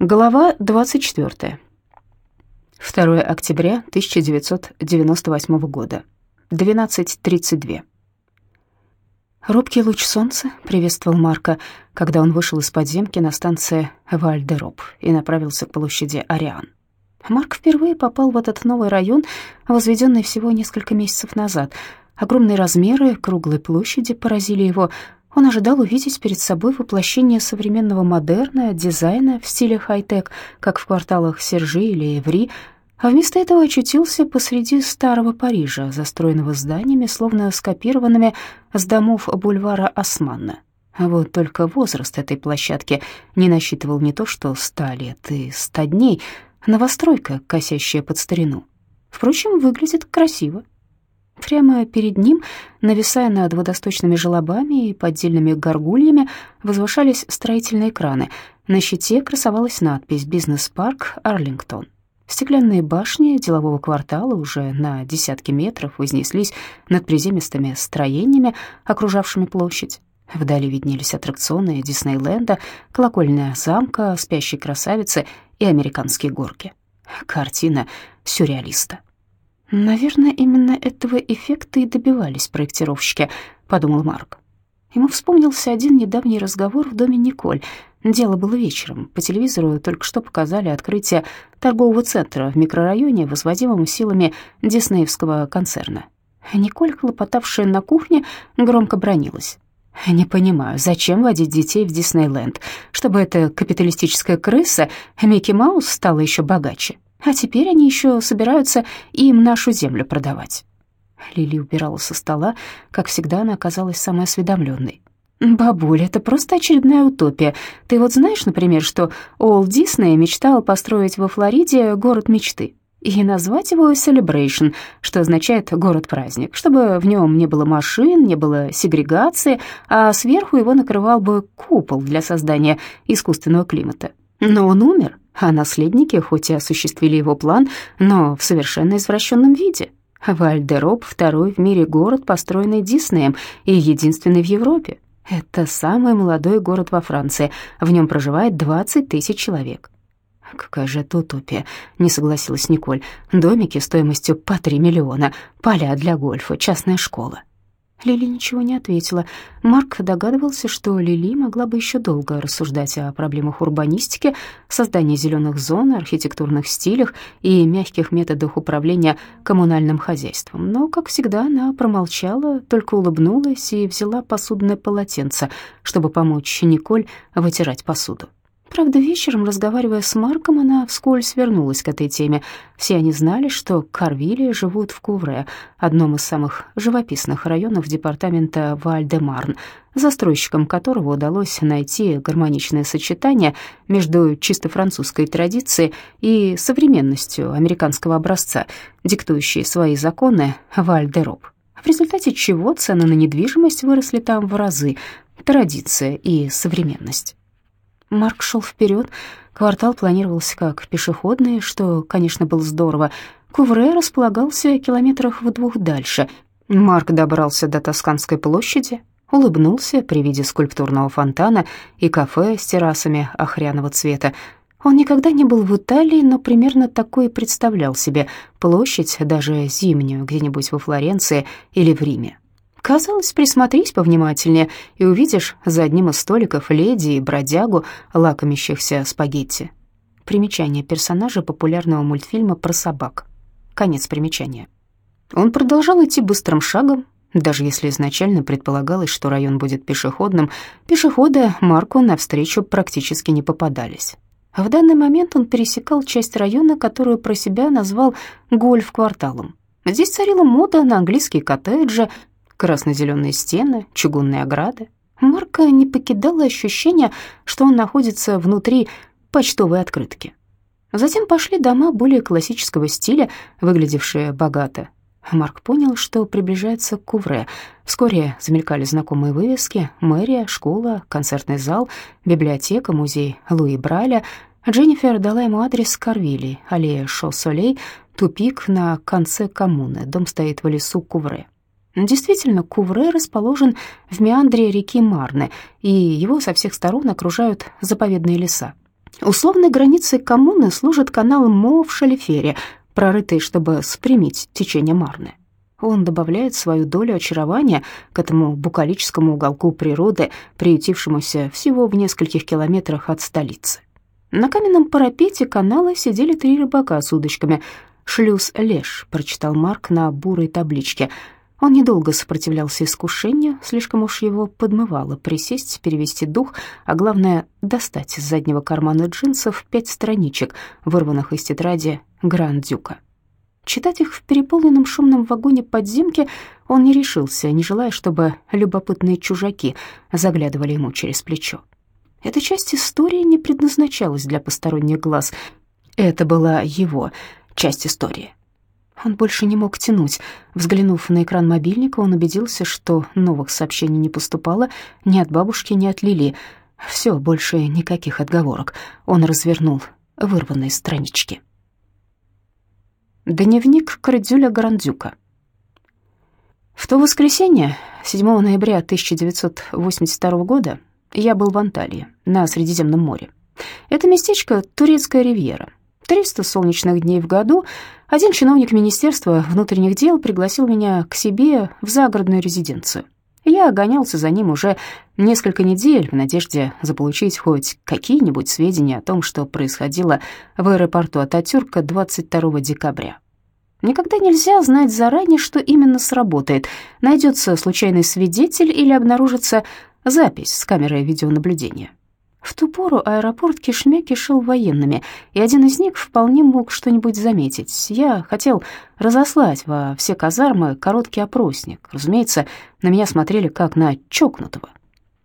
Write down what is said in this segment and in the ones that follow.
Глава 24. 2 октября 1998 года. 12.32. Робкий луч солнца приветствовал Марка, когда он вышел из подземки на станции Вальдероп и направился к площади Ариан. Марк впервые попал в этот новый район, возведенный всего несколько месяцев назад. Огромные размеры круглой площади поразили его. Он ожидал увидеть перед собой воплощение современного модерна, дизайна в стиле хай-тек, как в кварталах Сержи или Эври, а вместо этого очутился посреди старого Парижа, застроенного зданиями, словно скопированными с домов бульвара Османна. А вот только возраст этой площадки не насчитывал не то что ста лет и ста дней, новостройка, косящая под старину. Впрочем, выглядит красиво. Прямо перед ним, нависая над водосточными желобами и поддельными горгульями, возвышались строительные краны. На щите красовалась надпись «Бизнес-парк Арлингтон». Стеклянные башни делового квартала уже на десятки метров вознеслись над приземистыми строениями, окружавшими площадь. Вдали виднелись аттракционы Диснейленда, колокольная замка, спящей красавицы и американские горки. Картина сюрреалиста. «Наверное, именно этого эффекта и добивались проектировщики», — подумал Марк. Ему вспомнился один недавний разговор в доме Николь. Дело было вечером. По телевизору только что показали открытие торгового центра в микрорайоне, возводимом силами диснеевского концерна. Николь, хлопотавшая на кухне, громко бронилась. «Не понимаю, зачем водить детей в Диснейленд? Чтобы эта капиталистическая крыса Микки Маус стала еще богаче. А теперь они еще собираются им нашу землю продавать». Лили убирала со стола, как всегда она оказалась самой осведомленной. «Бабуля, это просто очередная утопия. Ты вот знаешь, например, что Уолт Дисней мечтал построить во Флориде город мечты и назвать его Celebration, что означает «город-праздник», чтобы в нем не было машин, не было сегрегации, а сверху его накрывал бы купол для создания искусственного климата. Но он умер, а наследники хоть и осуществили его план, но в совершенно извращенном виде. Вальдероп — второй в мире город, построенный Диснеем и единственный в Европе. Это самый молодой город во Франции, в нем проживает 20 тысяч человек. «Какая же это утопия», — не согласилась Николь. «Домики стоимостью по 3 миллиона, поля для гольфа, частная школа». Лили ничего не ответила. Марк догадывался, что Лили могла бы еще долго рассуждать о проблемах урбанистики, создании зеленых зон, архитектурных стилях и мягких методах управления коммунальным хозяйством. Но, как всегда, она промолчала, только улыбнулась и взяла посудное полотенце, чтобы помочь Николь вытирать посуду. Правда, вечером, разговаривая с Марком, она вскользь вернулась к этой теме. Все они знали, что Карвили живут в Кувре, одном из самых живописных районов департамента Валь-де-Марн, застройщикам которого удалось найти гармоничное сочетание между чисто французской традицией и современностью американского образца, диктующей свои законы Валь-де-Роб. В результате чего цены на недвижимость выросли там в разы, традиция и современность. Марк шел вперед. Квартал планировался как пешеходный, что, конечно, было здорово. Кувре располагался километрах в двух дальше. Марк добрался до Тосканской площади, улыбнулся при виде скульптурного фонтана и кафе с террасами охряного цвета. Он никогда не был в Италии, но примерно такой представлял себе площадь, даже зимнюю, где-нибудь во Флоренции или в Риме. Казалось, присмотрись повнимательнее, и увидишь за одним из столиков леди и бродягу, лакомящихся спагетти. Примечание персонажа популярного мультфильма про собак. Конец примечания. Он продолжал идти быстрым шагом, даже если изначально предполагалось, что район будет пешеходным, пешеходы Марку навстречу практически не попадались. В данный момент он пересекал часть района, которую про себя назвал гольф-кварталом. Здесь царила мода на английские коттеджи, красно-зеленые стены, чугунные ограды. Марка не покидало ощущение, что он находится внутри почтовой открытки. Затем пошли дома более классического стиля, выглядевшие богато. Марк понял, что приближается Кувре. Вскоре замелькали знакомые вывески: мэрия, школа, концертный зал, библиотека, музей Луи Браля. Дженнифер дала ему адрес Карвили, аллея Шо-Солей, тупик на конце коммуны. Дом стоит в лесу Кувре. Действительно, Кувре расположен в меандре реки Марны, и его со всех сторон окружают заповедные леса. Условной границей коммуны служит канал Мо в Шалифере, прорытый, чтобы спрямить течение Марны. Он добавляет свою долю очарования к этому букалическому уголку природы, приютившемуся всего в нескольких километрах от столицы. На каменном парапете канала сидели три рыбака с удочками. «Шлюз Леш», — прочитал Марк на бурой табличке. Он недолго сопротивлялся искушению, слишком уж его подмывало присесть, перевести дух, а главное — достать из заднего кармана джинсов пять страничек, вырванных из тетради Гранд-Дюка. Читать их в переполненном шумном вагоне подземки он не решился, не желая, чтобы любопытные чужаки заглядывали ему через плечо. Эта часть истории не предназначалась для посторонних глаз. Это была его часть истории. Он больше не мог тянуть. Взглянув на экран мобильника, он убедился, что новых сообщений не поступало ни от бабушки, ни от Лили. Все, больше никаких отговорок. Он развернул вырванные странички. Дневник Крадюля Грандюка. В то воскресенье, 7 ноября 1982 года, я был в Анталии, на Средиземном море. Это местечко — турецкая ривьера. 300 солнечных дней в году один чиновник Министерства внутренних дел пригласил меня к себе в загородную резиденцию. Я гонялся за ним уже несколько недель в надежде заполучить хоть какие-нибудь сведения о том, что происходило в аэропорту Ататюрка 22 декабря. Никогда нельзя знать заранее, что именно сработает. Найдется случайный свидетель или обнаружится запись с камеры видеонаблюдения. В ту пору аэропорт кишмя кишел военными, и один из них вполне мог что-нибудь заметить. Я хотел разослать во все казармы короткий опросник. Разумеется, на меня смотрели как на чокнутого.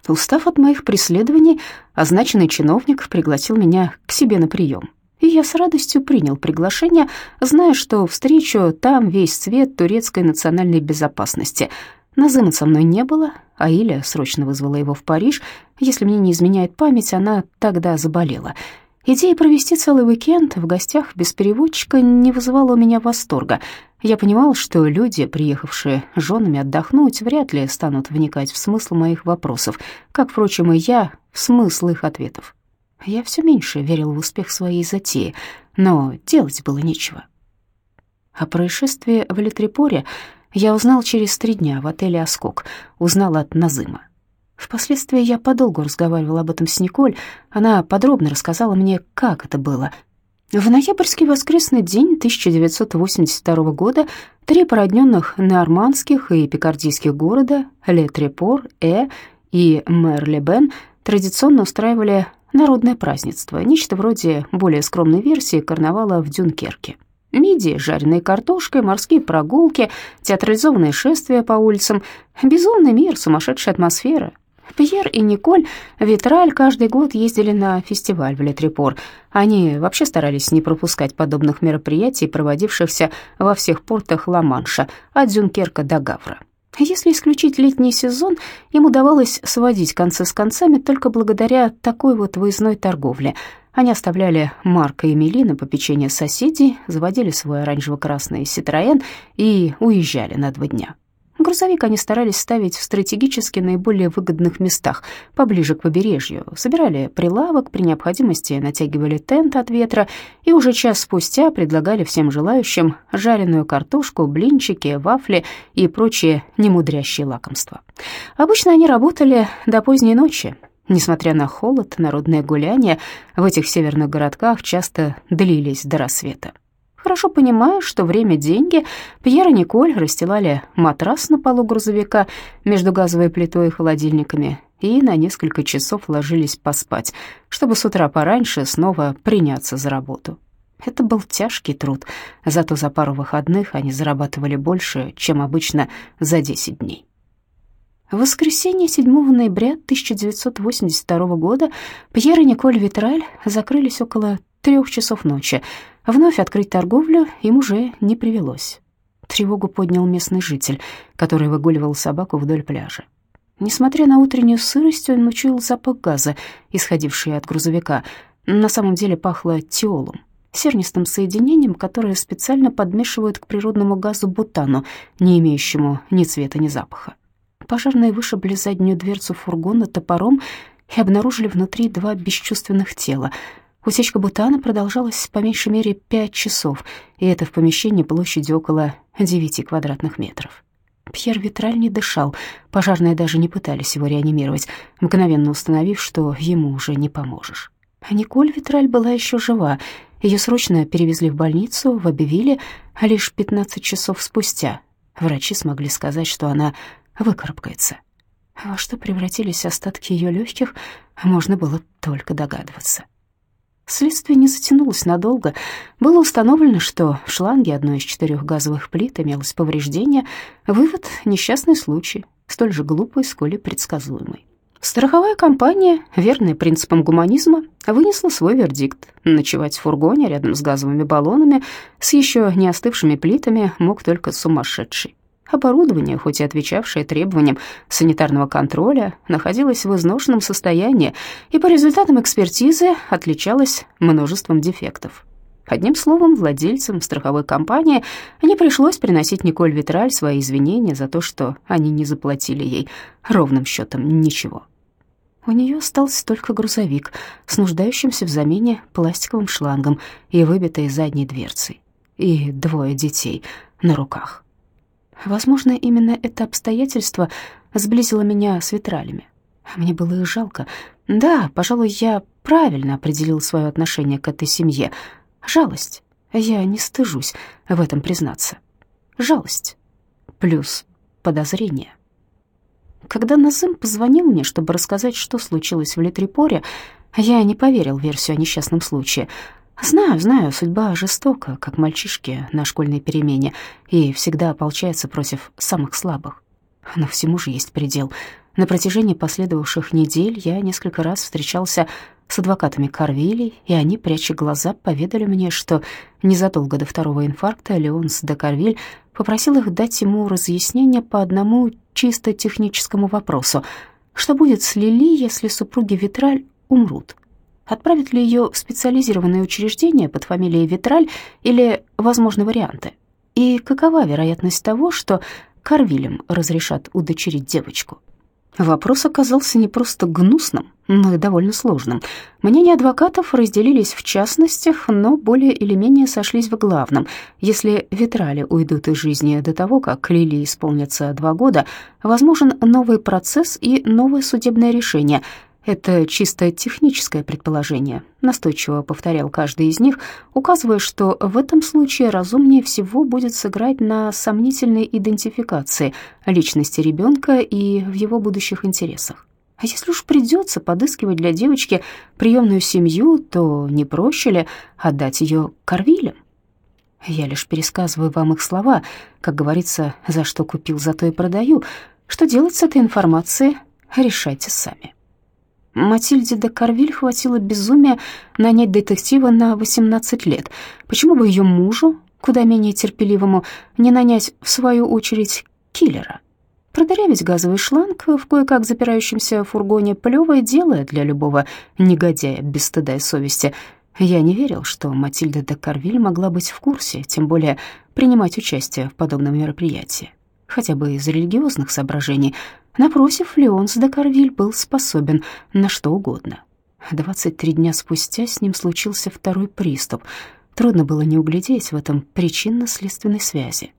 Устав от моих преследований, означенный чиновник пригласил меня к себе на прием и я с радостью принял приглашение, зная, что встречу там весь цвет турецкой национальной безопасности. Назыма со мной не было, а Иля срочно вызвала его в Париж. Если мне не изменяет память, она тогда заболела. Идея провести целый уикенд в гостях без переводчика не вызывала у меня восторга. Я понимал, что люди, приехавшие женами отдохнуть, вряд ли станут вникать в смысл моих вопросов, как, впрочем, и я в смысл их ответов. Я все меньше верил в успех своей затеи, но делать было нечего. О происшествии в Литрепоре я узнал через три дня в отеле «Оскок», узнал от Назыма. Впоследствии я подолгу разговаривал об этом с Николь, она подробно рассказала мне, как это было. В ноябрьский воскресный день 1982 года три породненных нормандских и пикардийских города Летрепор, Э и Мерлебен традиционно устраивали народное празднество, нечто вроде более скромной версии карнавала в Дюнкерке. Мидии, жареной картошкой, морские прогулки, театрализованные шествия по улицам, безумный мир, сумасшедшая атмосфера. Пьер и Николь Витраль каждый год ездили на фестиваль в Летрепор. Они вообще старались не пропускать подобных мероприятий, проводившихся во всех портах Ла-Манша, от Дюнкерка до Гавра. Если исключить летний сезон, им удавалось сводить концы с концами только благодаря такой вот выездной торговле. Они оставляли Марка и Мели на попечение соседей, заводили свой оранжево-красный «Ситроен» и уезжали на два дня. Грузовик они старались ставить в стратегически наиболее выгодных местах, поближе к побережью. Собирали прилавок, при необходимости натягивали тент от ветра и уже час спустя предлагали всем желающим жареную картошку, блинчики, вафли и прочие немудрящие лакомства. Обычно они работали до поздней ночи. Несмотря на холод, народные гуляния в этих северных городках часто длились до рассвета. Хорошо понимая, что время — деньги, Пьер и Николь расстилали матрас на полу грузовика между газовой плитой и холодильниками и на несколько часов ложились поспать, чтобы с утра пораньше снова приняться за работу. Это был тяжкий труд, зато за пару выходных они зарабатывали больше, чем обычно за 10 дней. В воскресенье 7 ноября 1982 года Пьер и Николь Витраль закрылись около трех часов ночи. Вновь открыть торговлю им уже не привелось. Тревогу поднял местный житель, который выгуливал собаку вдоль пляжа. Несмотря на утреннюю сырость, он учуял запах газа, исходивший от грузовика. На самом деле пахло тиолом, сернистым соединением, которое специально подмешивают к природному газу бутану, не имеющему ни цвета, ни запаха. Пожарные вышибли заднюю дверцу фургона топором и обнаружили внутри два бесчувственных тела — Утечка бутана продолжалась по меньшей мере пять часов, и это в помещении площадью около девяти квадратных метров. Пьер Витраль не дышал, пожарные даже не пытались его реанимировать, мгновенно установив, что ему уже не поможешь. А Николь Витраль была еще жива, ее срочно перевезли в больницу в а лишь 15 часов спустя врачи смогли сказать, что она выкарабкается. Во что превратились остатки ее легких, можно было только догадываться. Следствие не затянулось надолго. Было установлено, что в шланге одной из четырех газовых плит имелось повреждение. Вывод — несчастный случай, столь же глупый, сколь и предсказуемый. Страховая компания, верная принципам гуманизма, вынесла свой вердикт. Ночевать в фургоне рядом с газовыми баллонами с еще не остывшими плитами мог только сумасшедший. Оборудование, хоть и отвечавшее требованиям санитарного контроля, находилось в изношенном состоянии и по результатам экспертизы отличалось множеством дефектов. Одним словом, владельцам страховой компании не пришлось приносить Николь Витраль свои извинения за то, что они не заплатили ей ровным счетом ничего. У нее остался только грузовик с нуждающимся в замене пластиковым шлангом и выбитой задней дверцей, и двое детей на руках. Возможно, именно это обстоятельство сблизило меня с витралями. Мне было их жалко. Да, пожалуй, я правильно определил свое отношение к этой семье. Жалость. Я не стыжусь в этом признаться. Жалость. Плюс подозрение. Когда Назым позвонил мне, чтобы рассказать, что случилось в Литрипоре, я не поверил версию о несчастном случае — Знаю, знаю, судьба жестока, как мальчишки на школьной перемене, и всегда ополчается против самых слабых. Но всему же есть предел. На протяжении последовавших недель я несколько раз встречался с адвокатами Карвилей, и они, пряча глаза, поведали мне, что незадолго до второго инфаркта Леонс де Карвиль попросил их дать ему разъяснение по одному чисто техническому вопросу. Что будет с Лили, если супруги Витраль умрут? Отправят ли ее в специализированное учреждение под фамилией Витраль или возможны варианты? И какова вероятность того, что Карвилем разрешат удочерить девочку? Вопрос оказался не просто гнусным, но и довольно сложным. Мнения адвокатов разделились в частностях, но более или менее сошлись в главном. Если Витрали уйдут из жизни до того, как Лили исполнится два года, возможен новый процесс и новое судебное решение – это чисто техническое предположение, настойчиво повторял каждый из них, указывая, что в этом случае разумнее всего будет сыграть на сомнительной идентификации личности ребенка и в его будущих интересах. А если уж придется подыскивать для девочки приемную семью, то не проще ли отдать ее Корвилям? Я лишь пересказываю вам их слова, как говорится, за что купил, за то и продаю. Что делать с этой информацией, решайте сами. Матильде де Карвиль хватило безумия нанять детектива на 18 лет. Почему бы ее мужу, куда менее терпеливому, не нанять, в свою очередь, киллера? Продырявить газовый шланг в кое-как запирающемся фургоне плевое дело для любого негодяя без стыда и совести. Я не верил, что Матильда де Карвиль могла быть в курсе, тем более принимать участие в подобном мероприятии, хотя бы из религиозных соображений — Напротив, Леонс де Карвиль был способен на что угодно. 23 дня спустя с ним случился второй приступ. Трудно было не углядеть в этом причинно-следственной связи.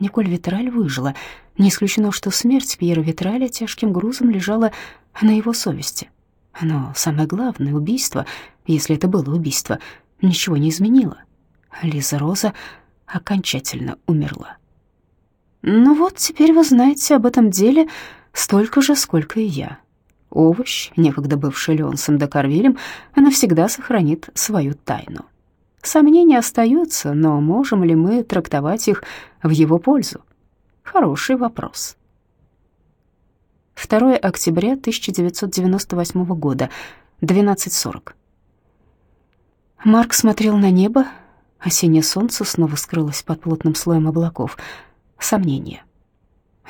Николь Витраль выжила. Не исключено, что смерть Пьера Витраля тяжким грузом лежала на его совести. Но самое главное, убийство, если это было убийство, ничего не изменило. Лиза Роза окончательно умерла. «Ну вот, теперь вы знаете об этом деле столько же, сколько и я. Овощ, некогда бывший Леонсом де Карвилем, навсегда сохранит свою тайну. Сомнения остаются, но можем ли мы трактовать их в его пользу? Хороший вопрос. 2 октября 1998 года, 12.40. Марк смотрел на небо. Осеннее солнце снова скрылось под плотным слоем облаков. Сомнения.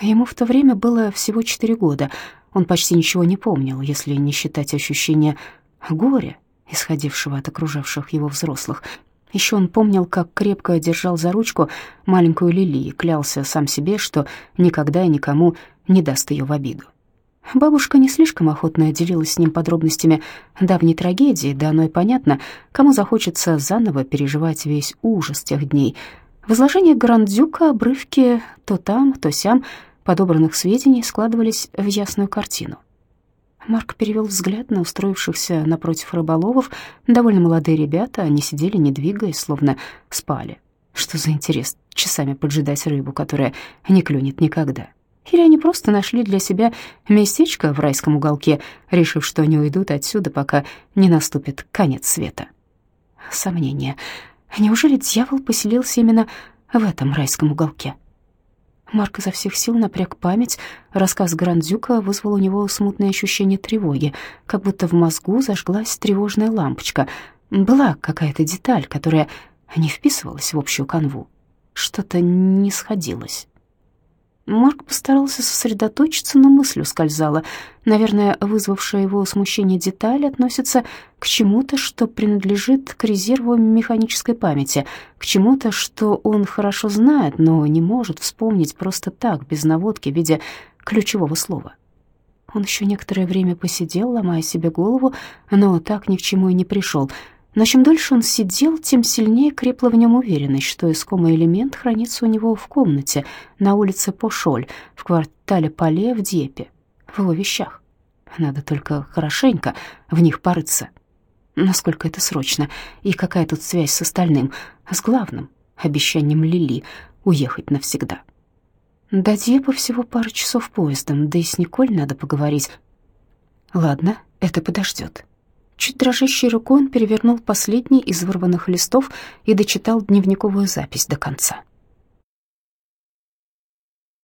Ему в то время было всего четыре года. Он почти ничего не помнил, если не считать ощущения горя, исходившего от окружавших его взрослых. Еще он помнил, как крепко держал за ручку маленькую Лили и клялся сам себе, что никогда и никому не даст ее в обиду. Бабушка не слишком охотно делилась с ним подробностями давней трагедии, да оно и понятно, кому захочется заново переживать весь ужас тех дней. В Грандюка обрывки то там, то сям подобранных сведений складывались в ясную картину. Марк перевел взгляд на устроившихся напротив рыболовов. Довольно молодые ребята, они сидели, не двигаясь, словно спали. Что за интерес часами поджидать рыбу, которая не клюнет никогда? Или они просто нашли для себя местечко в райском уголке, решив, что они уйдут отсюда, пока не наступит конец света. Сомнение. Неужели дьявол поселился именно в этом райском уголке? Марк изо всех сил напряг память. Рассказ Грандзюка вызвал у него смутное ощущение тревоги, как будто в мозгу зажглась тревожная лампочка. Была какая-то деталь, которая не вписывалась в общую канву. Что-то не сходилось. Марк постарался сосредоточиться, но мысль ускользала. Наверное, вызвавшая его смущение деталь относится к чему-то, что принадлежит к резерву механической памяти, к чему-то, что он хорошо знает, но не может вспомнить просто так, без наводки в виде ключевого слова. Он еще некоторое время посидел, ломая себе голову, но так ни к чему и не пришел — но чем дольше он сидел, тем сильнее крепла в нем уверенность, что искомый элемент хранится у него в комнате на улице Пошоль, в квартале Пале в Депе, в его вещах. Надо только хорошенько в них порыться. Насколько это срочно, и какая тут связь с остальным, с главным обещанием Лили уехать навсегда. До Депа всего пару часов поездом, да и с Николь надо поговорить. Ладно, это подождет. Чуть дрожащей рукой он перевернул последний из вырванных листов и дочитал дневниковую запись до конца.